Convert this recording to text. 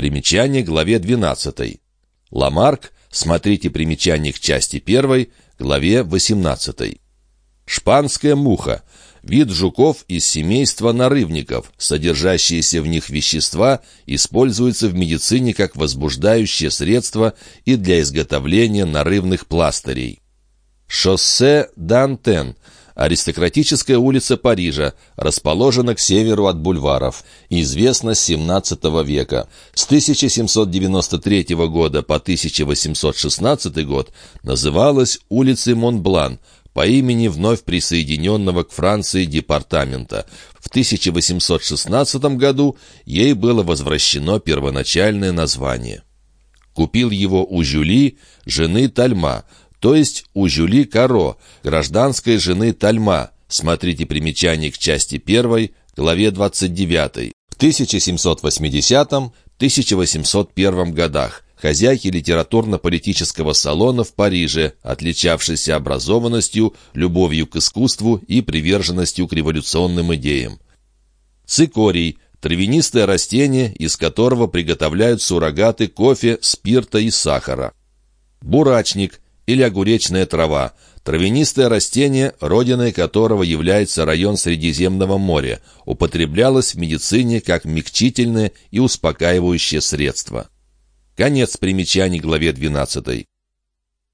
Примечание главе 12. Ламарк, смотрите примечание к части 1, главе 18. Шпанская муха – вид жуков из семейства нарывников. Содержащиеся в них вещества используются в медицине как возбуждающее средство и для изготовления нарывных пластырей. Шоссе Дантен – Аристократическая улица Парижа расположена к северу от бульваров. Известна с XVII века. С 1793 года по 1816 год называлась улицей Монблан по имени вновь присоединенного к Франции департамента. В 1816 году ей было возвращено первоначальное название. Купил его у Жюли, жены Тальма, то есть у Жюли Каро, гражданской жены Тальма. Смотрите примечание к части 1, главе 29. В 1780-1801 годах хозяйки литературно-политического салона в Париже, отличавшейся образованностью, любовью к искусству и приверженностью к революционным идеям. Цикорий – травянистое растение, из которого приготовляют суррогаты кофе, спирта и сахара. Бурачник – или огуречная трава, травянистое растение, родиной которого является район Средиземного моря, употреблялось в медицине как мягчительное и успокаивающее средство. Конец примечаний главе 12.